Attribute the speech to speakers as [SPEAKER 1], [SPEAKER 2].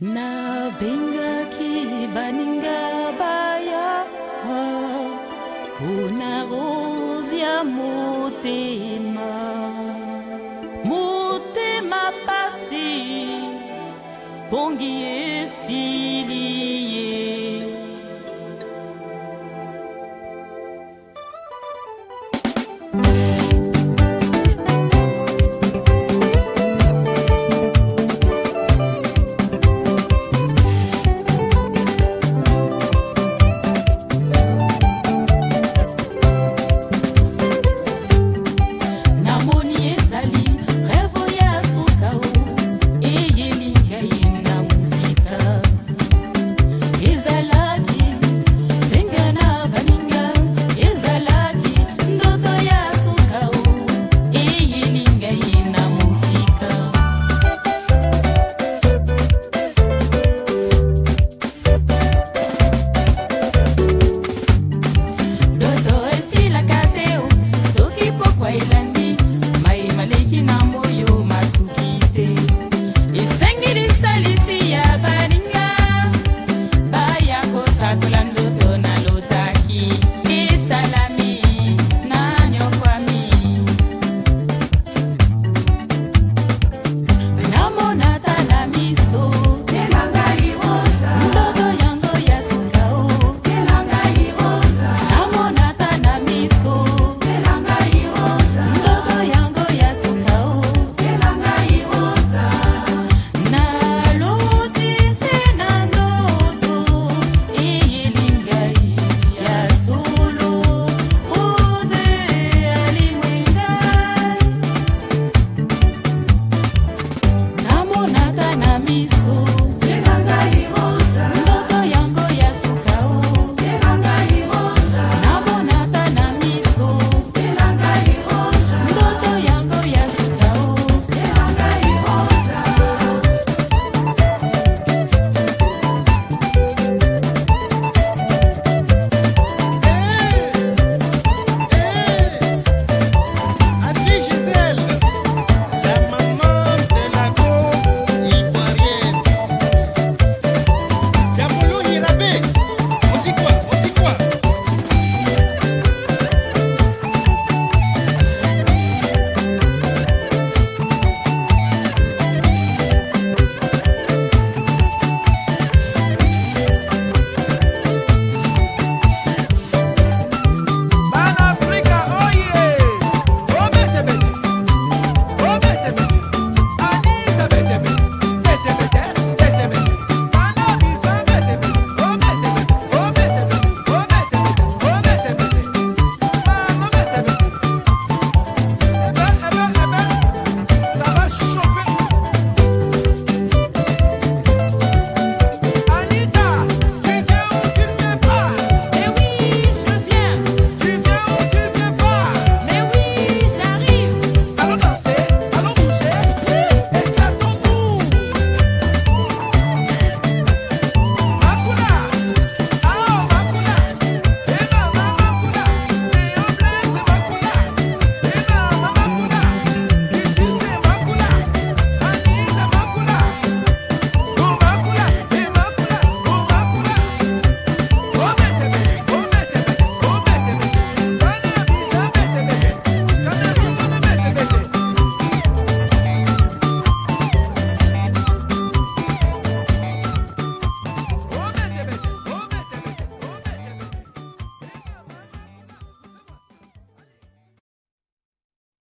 [SPEAKER 1] nabengaki baninga baya mpona rose ya motema motema pasi pongi esili ye thank you Peace.